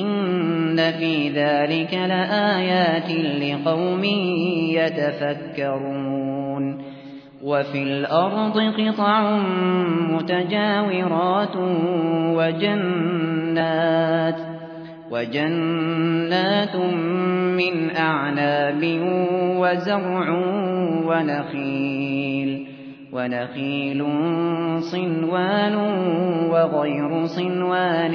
إن في ذلك لآيات لقوم يتفكرون وفي الأرض قطع متجاورات وجنات وجنات من أعناب وزرع ونخيل ونخيل صنوان وغير صنوان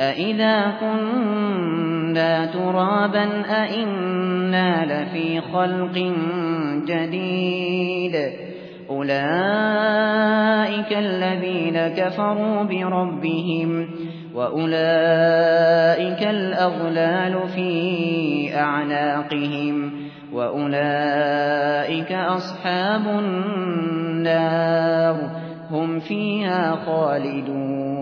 أَإِذَا كُنَّا تُرَابًا أَإِنَّا لَفِي خَلْقٍ جَدِيدِ أُولَئِكَ الَّذِينَ كَفَرُوا بِرَبِّهِمْ وَأُولَئِكَ الْأَغْلَالُ فِي أَعْنَاقِهِمْ وَأُولَئِكَ أَصْحَابُ النَّارِ هُمْ فِيهَا خَالِدُونَ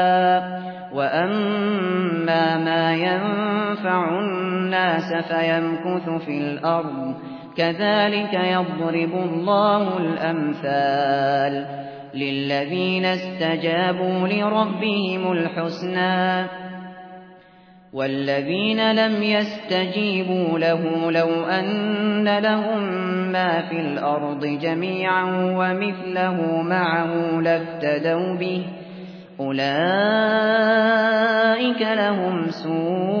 الناس فيمكث في الأرض. كذلك يضرب الله الأمثال للذين استجابوا لربهم الحسنى والذين لم يستجيبوا له لو أن لهم ما في الأرض جميعا ومثله معه لافتدوا به. أولئك لهم سوء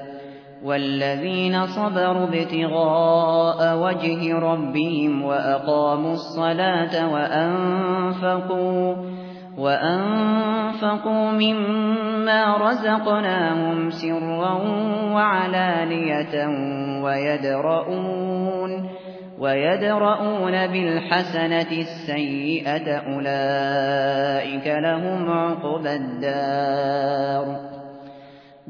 والذين صبروا ابتغاء وجه ربهم وأقاموا الصلاة وأنفقوا وأنفقوا مما رزقناهم سرا وعلانية ويدرؤون ويدرؤون بالحسنة السيئة أولئك لهم عقبى الدار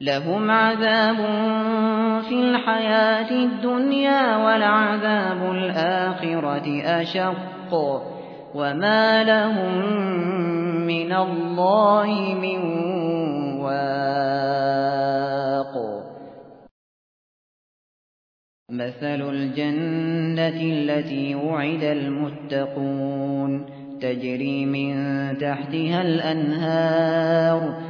لهم عذاب في الحياة الدنيا والعذاب الآخرة أشق وما لهم من الله من واق. مثل الجنة التي وعد المتقون تجري من تحتها الأنهار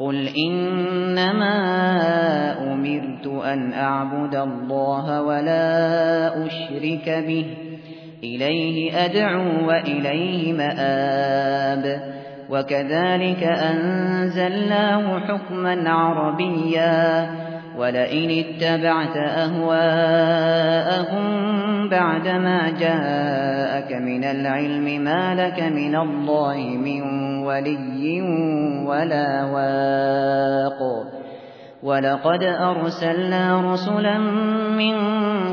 قل إنما أمرت أن أعبد الله ولا أشرك به إليه أدعو وإليه مآب وكذلك أنزلناه حكما عربيا ولئن اتبعت أهواءهم بعدما جاءك من العلم ما لك من الله من ولي ولا واق. ولقد أرسلنا رسلا من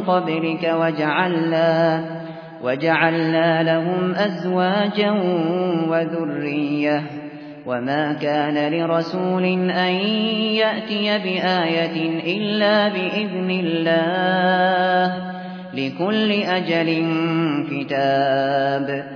قبلك وجعلنا وجعلنا لهم أزواجا وذرية. وما كان لرسول أن يأتي بآية إلا بإذن الله لكل أجل كتاب.